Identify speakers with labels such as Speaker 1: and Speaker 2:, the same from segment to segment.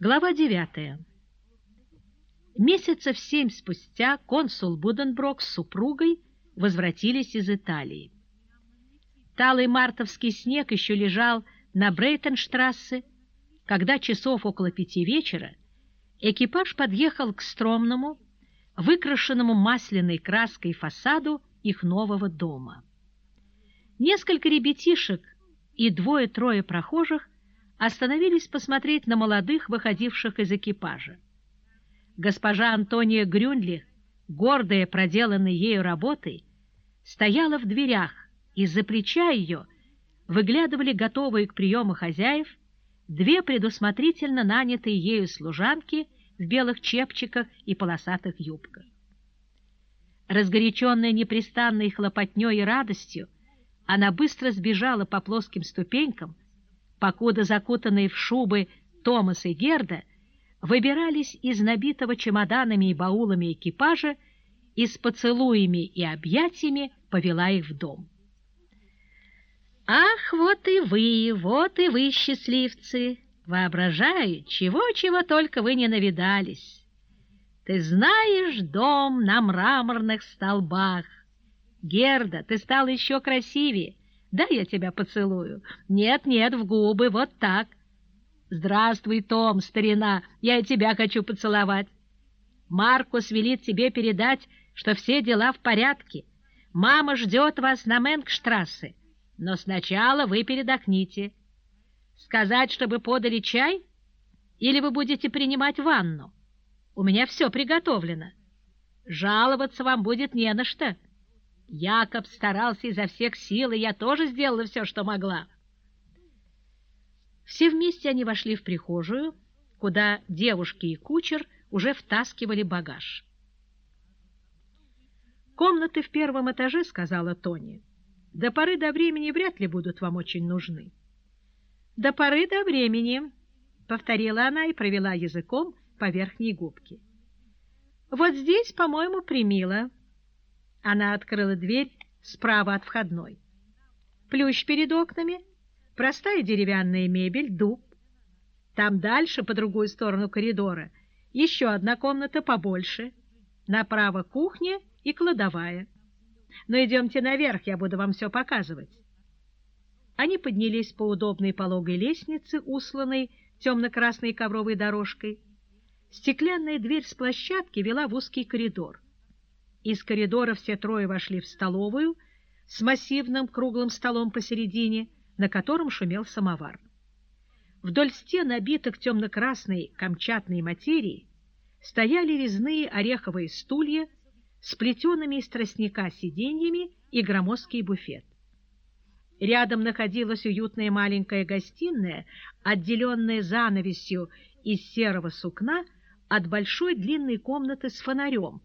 Speaker 1: Глава 9. Месяцев семь спустя консул Буденброк с супругой возвратились из Италии. Талый мартовский снег еще лежал на Брейтенштрассе, когда часов около пяти вечера экипаж подъехал к стромному, выкрашенному масляной краской фасаду их нового дома. Несколько ребятишек и двое-трое прохожих остановились посмотреть на молодых, выходивших из экипажа. Госпожа Антония Грюнли, гордая проделанной ею работой, стояла в дверях, и за плеча ее выглядывали готовые к приему хозяев две предусмотрительно нанятые ею служанки в белых чепчиках и полосатых юбках. Разгоряченная непрестанной хлопотней и радостью, она быстро сбежала по плоским ступенькам, покуда закутанные в шубы Томас и Герда выбирались из набитого чемоданами и баулами экипажа и с поцелуями и объятиями повела их в дом. «Ах, вот и вы, вот и вы, счастливцы! Воображаю, чего-чего только вы не навидались! Ты знаешь дом на мраморных столбах! Герда, ты стала еще красивее! Да, я тебя поцелую. Нет, нет, в губы, вот так. Здравствуй, Том, старина, я и тебя хочу поцеловать. Маркус велит тебе передать, что все дела в порядке. Мама ждет вас на Менгштрассе, но сначала вы передохните. Сказать, чтобы подали чай? Или вы будете принимать ванну? У меня все приготовлено. Жаловаться вам будет не на что. Якоб старался изо всех сил, и я тоже сделала все, что могла. Все вместе они вошли в прихожую, куда девушки и кучер уже втаскивали багаж. «Комнаты в первом этаже», — сказала Тони. «До поры до времени вряд ли будут вам очень нужны». «До поры до времени», — повторила она и провела языком по верхней губке. «Вот здесь, по-моему, примила». Она открыла дверь справа от входной. Плющ перед окнами, простая деревянная мебель, дуб. Там дальше, по другую сторону коридора, еще одна комната побольше. Направо кухня и кладовая. Но идемте наверх, я буду вам все показывать. Они поднялись по удобной пологой лестнице, усланной темно-красной ковровой дорожкой. Стеклянная дверь с площадки вела в узкий коридор. Из коридора все трое вошли в столовую с массивным круглым столом посередине, на котором шумел самовар. Вдоль стен, обитых темно-красной камчатной материей, стояли резные ореховые стулья с плетеными из тростника сиденьями и громоздкий буфет. Рядом находилась уютная маленькая гостиная, отделенная занавесью из серого сукна от большой длинной комнаты с фонарем,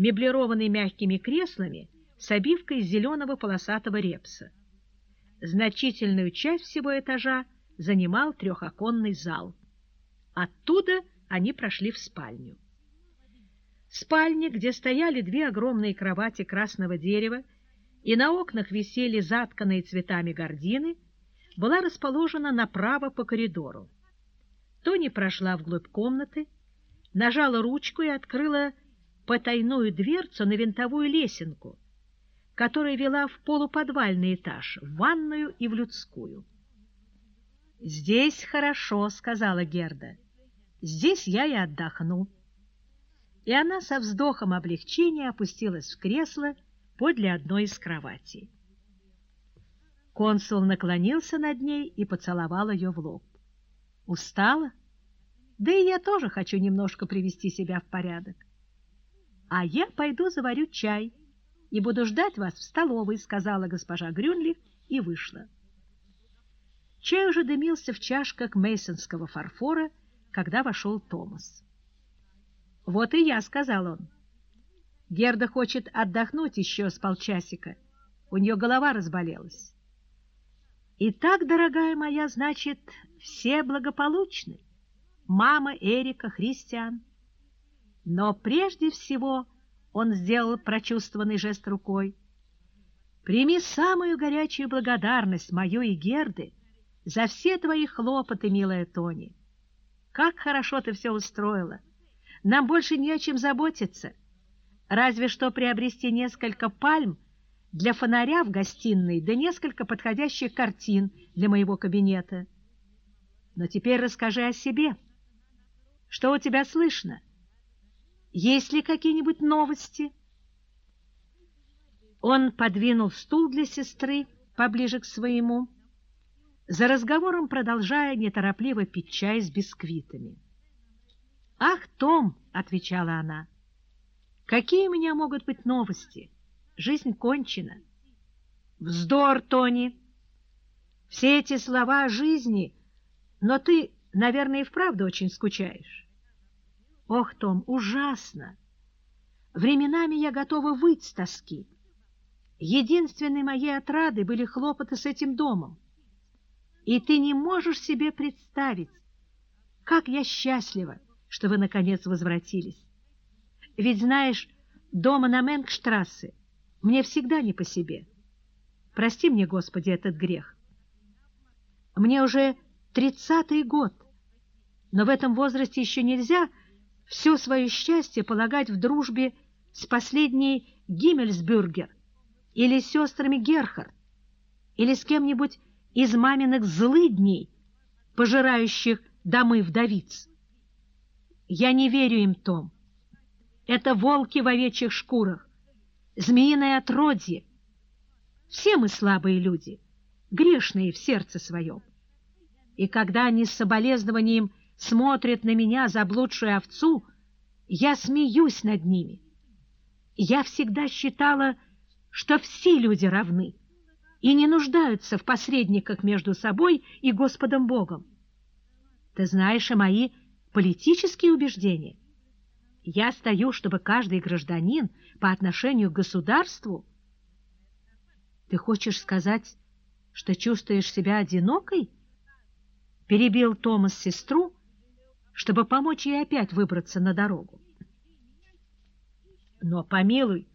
Speaker 1: меблированный мягкими креслами с обивкой зеленого полосатого репса. Значительную часть всего этажа занимал трехоконный зал. Оттуда они прошли в спальню. Спальня, где стояли две огромные кровати красного дерева и на окнах висели затканные цветами гардины, была расположена направо по коридору. Тони прошла вглубь комнаты, нажала ручку и открыла потайную дверцу на винтовую лесенку, которая вела в полуподвальный этаж, в ванную и в людскую. «Здесь хорошо», — сказала Герда. «Здесь я и отдохну». И она со вздохом облегчения опустилась в кресло подле одной из кроватей. Консул наклонился над ней и поцеловал ее в лоб. «Устала? Да и я тоже хочу немножко привести себя в порядок а я пойду заварю чай и буду ждать вас в столовой, сказала госпожа Грюнлих и вышла. Чай уже дымился в чашках мейсонского фарфора, когда вошел Томас. «Вот и я», — сказал он. «Герда хочет отдохнуть еще с полчасика. У нее голова разболелась». «Итак, дорогая моя, значит, все благополучны. Мама, Эрика, Христиан». Но прежде всего он сделал прочувствованный жест рукой. «Прими самую горячую благодарность мою и Герды за все твои хлопоты, милая Тони. как хорошо ты все устроила! Нам больше не о чем заботиться. Разве что приобрести несколько пальм для фонаря в гостиной, да несколько подходящих картин для моего кабинета. Но теперь расскажи о себе. Что у тебя слышно? Есть ли какие-нибудь новости?» Он подвинул стул для сестры поближе к своему, за разговором продолжая неторопливо пить чай с бисквитами. «Ах, Том!» — отвечала она. «Какие у меня могут быть новости? Жизнь кончена». «Вздор, Тони! Все эти слова о жизни, но ты, наверное, и вправду очень скучаешь». «Ох, Том, ужасно! Временами я готова выть с тоски». Единственной моей отрадой были хлопоты с этим домом. И ты не можешь себе представить, как я счастлива, что вы, наконец, возвратились. Ведь, знаешь, дома на Менгштрассе мне всегда не по себе. Прости мне, Господи, этот грех. Мне уже тридцатый год, но в этом возрасте еще нельзя все свое счастье полагать в дружбе с последней Гиммельсбюргер, или сестрами Герхард, или с кем-нибудь из маминых злыдней, пожирающих домы вдовиц. Я не верю им, Том. Это волки в овечьих шкурах, змеиное отродье. Все мы слабые люди, грешные в сердце своем. И когда они с соболезнованием смотрят на меня, заблудшую овцу, я смеюсь над ними. Я всегда считала, что все люди равны и не нуждаются в посредниках между собой и Господом Богом. Ты знаешь и мои политические убеждения. Я стою, чтобы каждый гражданин по отношению к государству... Ты хочешь сказать, что чувствуешь себя одинокой? Перебил Томас сестру, чтобы помочь ей опять выбраться на дорогу. Но, помилуй,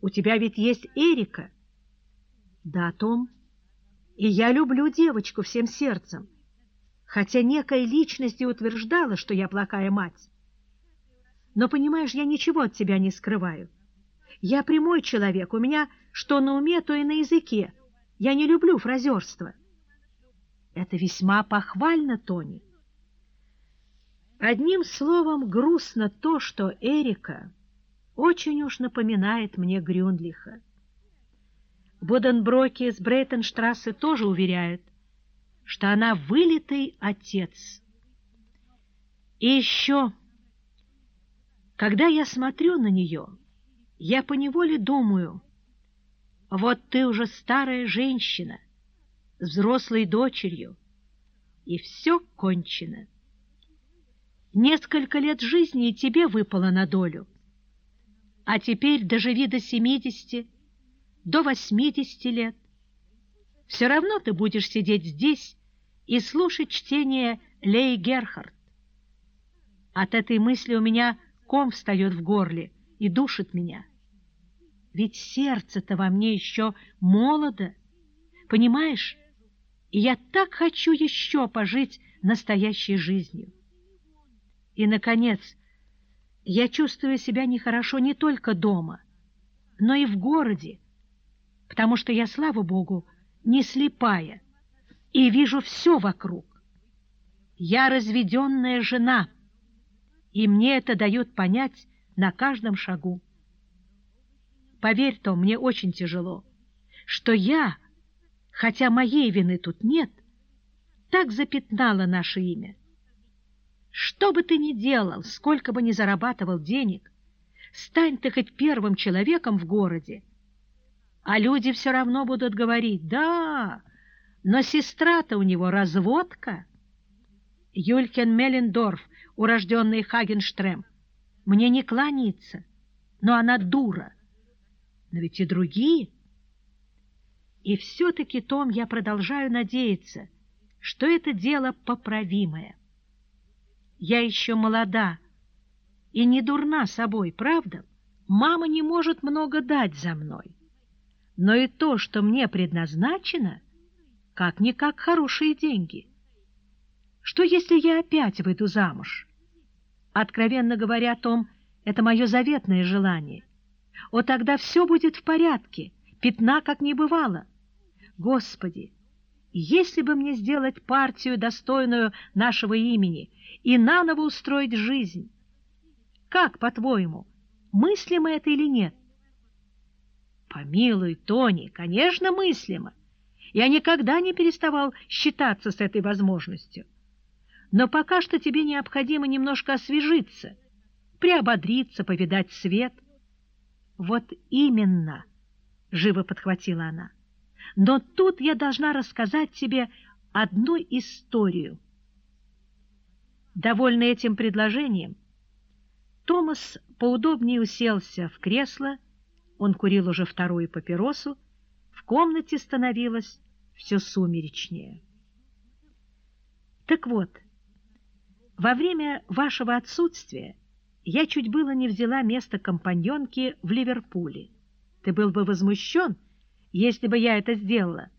Speaker 1: у тебя ведь есть Эрика. Да, Том. И я люблю девочку всем сердцем, хотя некая личность утверждала, что я плохая мать. Но, понимаешь, я ничего от тебя не скрываю. Я прямой человек, у меня что на уме, то и на языке. Я не люблю фразерство. Это весьма похвально, Тони. Одним словом, грустно то, что Эрика очень уж напоминает мне Грюндлиха. Боденброки с Брейтенштрассе тоже уверяют, что она вылитый отец. И еще, когда я смотрю на нее, я поневоле думаю, вот ты уже старая женщина с взрослой дочерью, и все кончено. Несколько лет жизни тебе выпало на долю, а теперь доживи до 70, до 80 лет. Все равно ты будешь сидеть здесь и слушать чтение Лей Герхард. От этой мысли у меня ком встает в горле и душит меня. Ведь сердце-то во мне еще молодо, понимаешь? И я так хочу еще пожить настоящей жизнью. И, наконец, я чувствую себя нехорошо не только дома, но и в городе, потому что я, слава Богу, не слепая и вижу все вокруг. Я разведенная жена, и мне это дает понять на каждом шагу. Поверь, то мне очень тяжело, что я, хотя моей вины тут нет, так запятнала наше имя. Что бы ты ни делал, сколько бы ни зарабатывал денег, стань ты хоть первым человеком в городе, а люди все равно будут говорить, да, но сестра-то у него разводка. Юлькен Меллендорф, урожденный Хагенштрем, мне не кланяется, но она дура. Но ведь и другие. И все-таки, Том, я продолжаю надеяться, что это дело поправимое. Я еще молода и не дурна собой, правда? Мама не может много дать за мной. Но и то, что мне предназначено, как-никак хорошие деньги. Что, если я опять выйду замуж? Откровенно говоря, Том, это мое заветное желание. О, тогда все будет в порядке, пятна как не бывало. Господи, если бы мне сделать партию, достойную нашего имени, и наново устроить жизнь, как, по-твоему, мыслимо это или нет? Помилуй, Тони, конечно, мыслимо. Я никогда не переставал считаться с этой возможностью. Но пока что тебе необходимо немножко освежиться, приободриться, повидать свет. Вот именно, — живо подхватила она. Но тут я должна рассказать тебе одну историю. Довольный этим предложением, Томас поудобнее уселся в кресло, он курил уже вторую папиросу, в комнате становилось все сумеречнее. Так вот, во время вашего отсутствия я чуть было не взяла место компаньонки в Ливерпуле. Ты был бы возмущен, если бы я это сделала.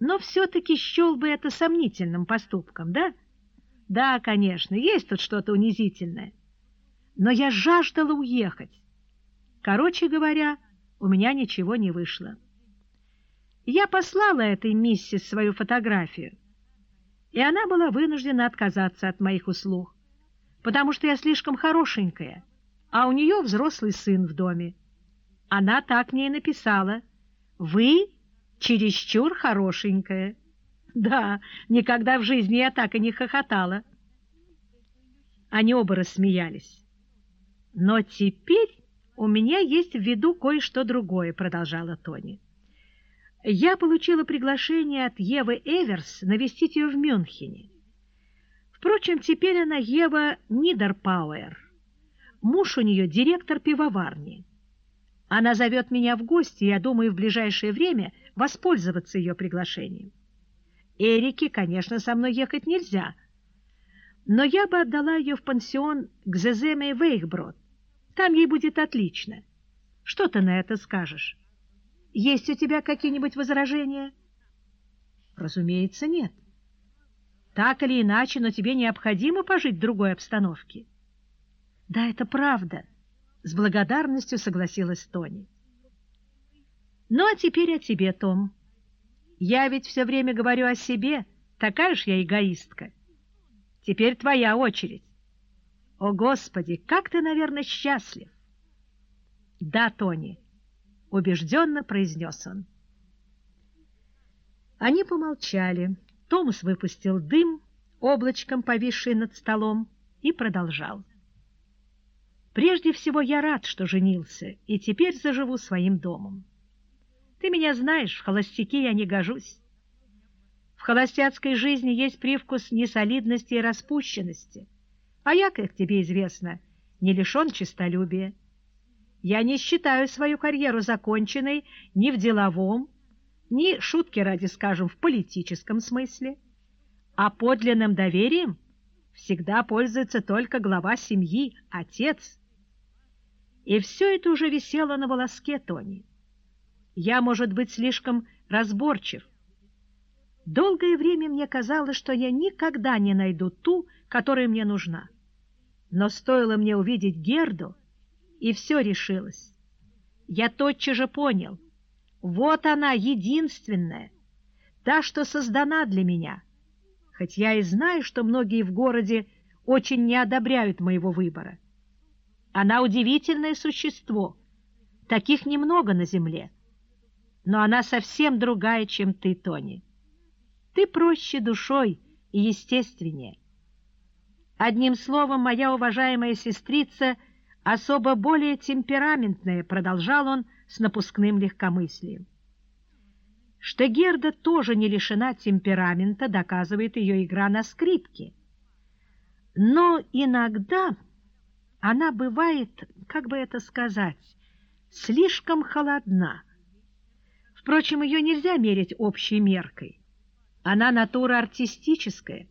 Speaker 1: Но все-таки счел бы это сомнительным поступком, да? Да, конечно, есть тут что-то унизительное. Но я жаждала уехать. Короче говоря, у меня ничего не вышло. Я послала этой миссис свою фотографию, и она была вынуждена отказаться от моих услуг, потому что я слишком хорошенькая, а у нее взрослый сын в доме. Она так мне и написала. «Вы чересчур хорошенькая». Да, никогда в жизни я так и не хохотала. Они оба рассмеялись. «Но теперь у меня есть в виду кое-что другое», — продолжала Тони. «Я получила приглашение от Евы Эверс навестить ее в Мюнхене. Впрочем, теперь она Ева Нидерпауэр. Муж у нее директор пивоварни. Она зовет меня в гости, и я думаю в ближайшее время воспользоваться ее приглашением. Эрике, конечно, со мной ехать нельзя, но я бы отдала ее в пансион к Зеземе Вейхброд. Там ей будет отлично. Что ты на это скажешь? Есть у тебя какие-нибудь возражения? Разумеется, нет. Так или иначе, но тебе необходимо пожить в другой обстановке. Да, это правда. С благодарностью согласилась Тони. Ну, а теперь о тебе, Том. Я ведь все время говорю о себе, такая уж я эгоистка. Теперь твоя очередь. О, Господи, как ты, наверное, счастлив. Да, Тони, убежденно произнес он. Они помолчали. Томас выпустил дым, облачком повисший над столом, и продолжал. Прежде всего, я рад, что женился, и теперь заживу своим домом. Ты меня знаешь, в холостяке я не гожусь. В холостяцкой жизни есть привкус несолидности и распущенности, а я, как тебе известно, не лишен честолюбия. Я не считаю свою карьеру законченной ни в деловом, ни, шутки ради скажем, в политическом смысле, а подлинным доверием всегда пользуется только глава семьи, отец, и все это уже висело на волоске Тони. Я, может быть, слишком разборчив. Долгое время мне казалось, что я никогда не найду ту, которая мне нужна. Но стоило мне увидеть Герду, и все решилось. Я тотчас же понял, вот она, единственная, та, что создана для меня. Хоть я и знаю, что многие в городе очень не одобряют моего выбора. Она удивительное существо. Таких немного на земле. Но она совсем другая, чем ты, Тони. Ты проще душой и естественнее. Одним словом, моя уважаемая сестрица особо более темпераментная, продолжал он с напускным легкомыслием. Что Герда тоже не лишена темперамента, доказывает ее игра на скрипке. Но иногда она бывает, как бы это сказать, слишком холодна. Впрочем, ее нельзя мерить общей меркой. Она натура артистическая,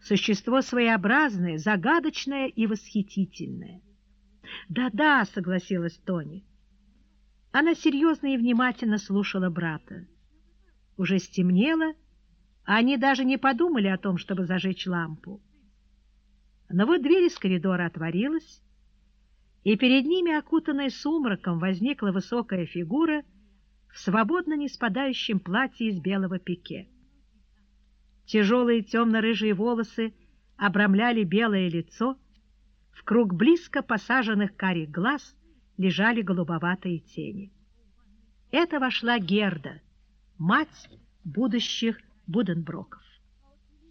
Speaker 1: существо своеобразное, загадочное и восхитительное. «Да-да», — согласилась Тони. Она серьезно и внимательно слушала брата. Уже стемнело, Они даже не подумали о том, чтобы зажечь лампу. Но вот дверь из коридора отворилась, и перед ними, окутанная сумраком, возникла высокая фигура в свободно не спадающем платье из белого пике. Тяжелые темно-рыжие волосы обрамляли белое лицо, в круг близко посаженных карих глаз лежали голубоватые тени. Это вошла Герда, мать будущих Буденброков.